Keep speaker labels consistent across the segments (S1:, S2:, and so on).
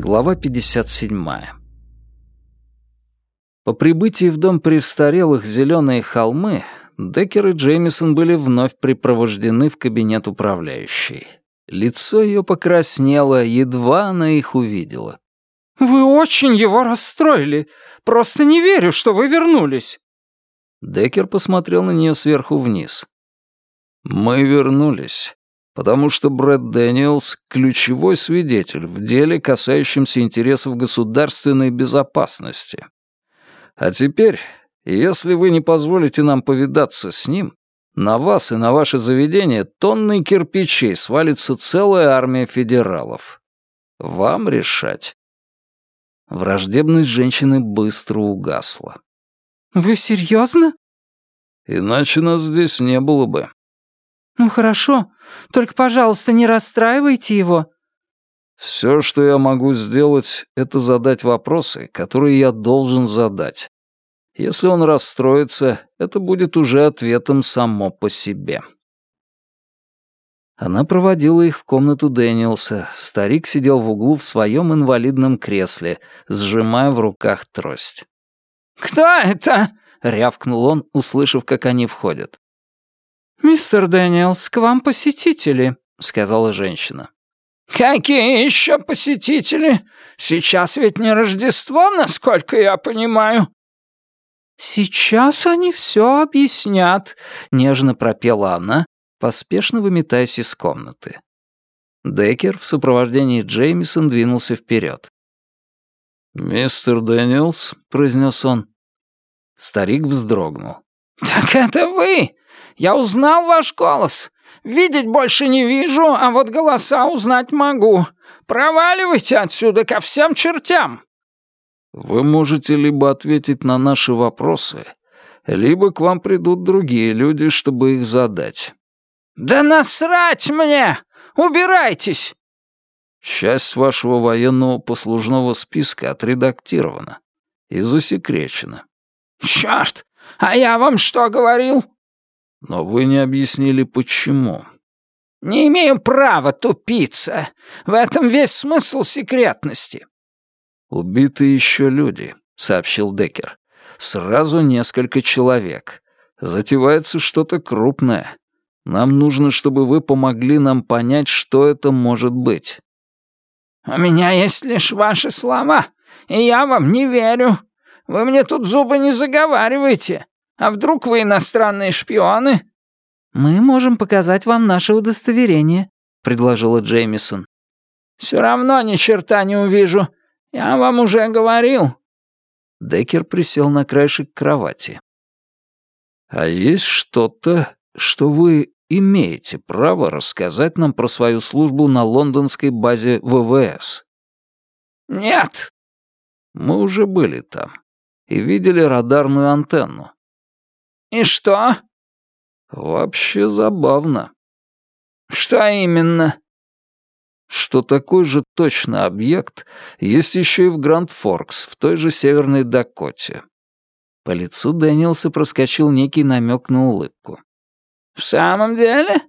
S1: Глава 57. По прибытии в дом престарелых «Зеленые холмы» Деккер и Джеймисон были вновь припровождены в кабинет управляющей. Лицо ее покраснело, едва она их увидела.
S2: «Вы очень его расстроили. Просто не верю, что вы вернулись».
S1: Деккер посмотрел на нее сверху вниз. «Мы вернулись потому что Брэд Дэниелс — ключевой свидетель в деле, касающемся интересов государственной безопасности. А теперь, если вы не позволите нам повидаться с ним, на вас и на ваше заведение тонны кирпичей свалится целая армия федералов. Вам решать. Враждебность женщины быстро угасла.
S2: «Вы серьезно?»
S1: «Иначе нас здесь не было бы.
S2: «Ну хорошо, только, пожалуйста, не расстраивайте его».
S1: «Все, что я могу сделать, это задать вопросы, которые я должен задать. Если он расстроится, это будет уже ответом само по себе». Она проводила их в комнату Дэниелса. Старик сидел в углу в своем инвалидном кресле, сжимая в руках трость.
S2: «Кто это?»
S1: — рявкнул он, услышав, как они входят.
S2: «Мистер Дэниелс, к вам посетители», — сказала женщина. «Какие еще посетители? Сейчас ведь не Рождество, насколько я понимаю». «Сейчас они все объяснят», — нежно пропела она, поспешно выметаясь из комнаты. Деккер в сопровождении Джеймисон двинулся вперед.
S1: «Мистер Дэниелс», — произнес он. Старик вздрогнул.
S2: «Так это вы! Я узнал ваш голос. Видеть больше не вижу, а вот голоса узнать могу. Проваливайте отсюда ко всем чертям!»
S1: «Вы можете либо ответить на наши вопросы, либо к вам придут другие люди, чтобы их задать».
S2: «Да насрать мне! Убирайтесь!»
S1: Часть вашего военного послужного списка отредактирована и засекречена.
S2: «Чёрт! А я вам что говорил?»
S1: Но вы не объяснили, почему.
S2: Не имею права тупиться. В этом весь смысл секретности.
S1: Убиты еще люди, сообщил Деккер. Сразу несколько человек. Затевается что-то крупное. Нам нужно, чтобы вы помогли нам понять, что это может быть.
S2: У меня есть лишь ваши слова, и я вам не верю. Вы мне тут зубы не заговариваете. А вдруг вы иностранные шпионы?»
S3: «Мы можем показать вам наше удостоверение», — предложила Джеймисон.
S2: «Все равно ни черта не увижу. Я вам уже говорил».
S1: Деккер присел на краешек кровати. «А есть что-то, что вы имеете право рассказать нам про свою службу на лондонской базе ВВС?»
S2: «Нет».
S1: «Мы уже были там и видели радарную антенну.
S2: «И что?»
S1: «Вообще забавно».
S2: «Что именно?»
S1: что такой же точно объект есть еще и в Гранд-Форкс, в той же Северной Дакоте. По лицу Дэниелса проскочил некий намек на улыбку.
S2: «В самом деле?»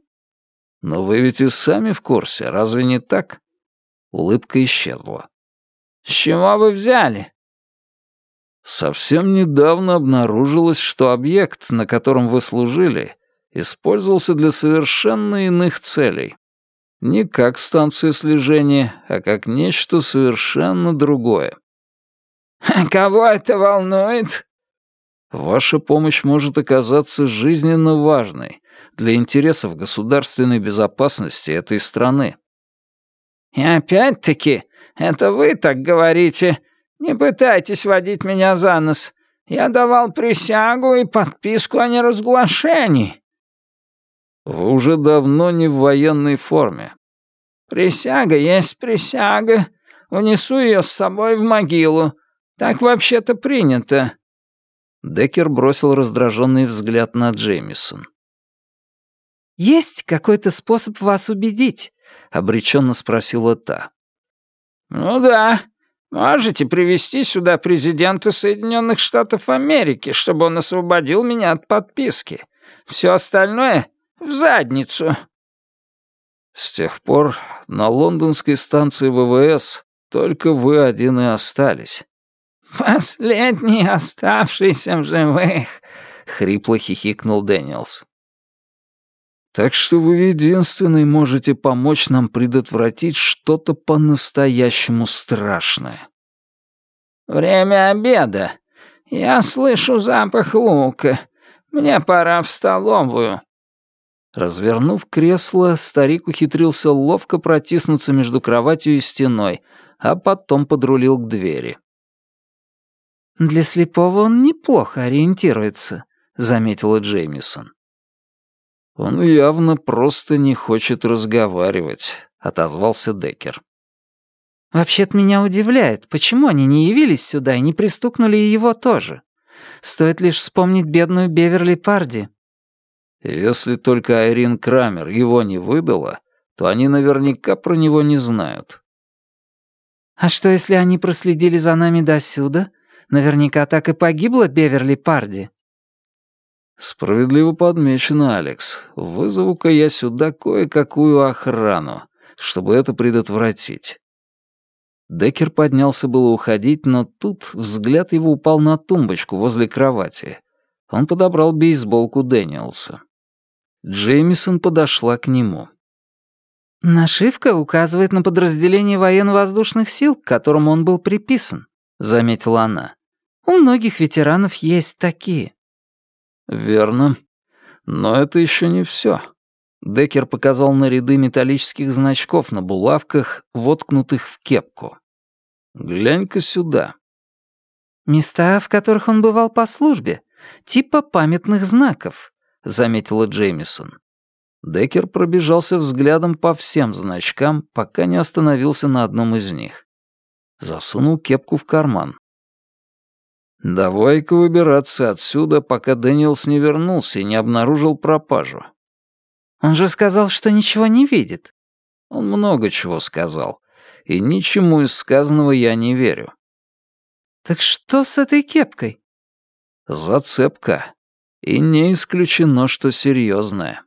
S1: «Но вы ведь и сами в курсе, разве не так?» Улыбка исчезла.
S2: «С чего вы взяли?»
S1: Совсем недавно обнаружилось, что объект, на котором вы служили, использовался для совершенно иных целей. Не как станция слежения, а как нечто совершенно другое.
S2: «Кого это волнует?»
S1: Ваша помощь может оказаться жизненно важной для интересов государственной безопасности этой страны.
S2: «И опять-таки, это вы так говорите, «Не пытайтесь водить меня за нос. Я давал присягу и подписку о неразглашении».
S1: «Вы уже давно не в военной форме».
S2: «Присяга есть присяга. Унесу ее с собой в могилу. Так вообще-то принято».
S1: Деккер бросил раздраженный взгляд на Джеймисон.
S3: «Есть какой-то способ вас убедить?» — обреченно спросила та.
S2: «Ну да, Можете привести сюда президента Соединенных Штатов Америки, чтобы он освободил меня от подписки. Все остальное — в задницу».
S1: С тех пор на лондонской станции ВВС Только вы один и остались».
S2: «Последний оставшийся в живых», — хрипло хихикнул Дэниелс.
S1: «Так что вы единственный можете помочь нам предотвратить что-то по-настоящему страшное».
S2: «Время обеда. Я слышу запах лука. Мне пора в столовую».
S1: Развернув кресло, старик ухитрился ловко протиснуться между кроватью и стеной, а потом подрулил к двери.
S3: «Для слепого он неплохо ориентируется», — заметила Джеймисон.
S1: «Он явно просто не хочет разговаривать», — отозвался Деккер.
S3: «Вообще-то меня удивляет, почему они не явились сюда и не пристукнули его тоже. Стоит лишь вспомнить бедную Беверли Парди».
S1: «Если только Айрин Крамер его не выдала, то они наверняка про него не знают».
S3: «А что, если они проследили за нами досюда Наверняка так и погибла Беверли Парди».
S1: «Справедливо подмечено, Алекс. Вызову-ка я сюда кое-какую охрану, чтобы это предотвратить». Деккер поднялся было уходить, но тут взгляд его упал на тумбочку возле кровати. Он подобрал бейсболку Дэниелса. Джеймисон подошла к нему.
S3: «Нашивка указывает на подразделение военно-воздушных сил, к которому он был приписан», — заметила она. У многих ветеранов есть такие».
S1: «Верно. Но это еще не все. Деккер показал на ряды металлических значков на булавках, воткнутых в кепку. «Глянь-ка сюда».
S3: «Места, в которых он бывал по службе, типа памятных знаков», — заметила Джеймисон.
S1: Деккер пробежался взглядом по всем значкам, пока не остановился на одном из них. Засунул кепку в карман. «Давай-ка выбираться отсюда, пока Дэниелс не вернулся и не обнаружил пропажу».
S3: «Он же сказал, что ничего не видит».
S1: «Он много чего сказал, и ничему из сказанного я не верю».
S3: «Так что с этой кепкой?»
S1: «Зацепка. И не исключено, что серьезная».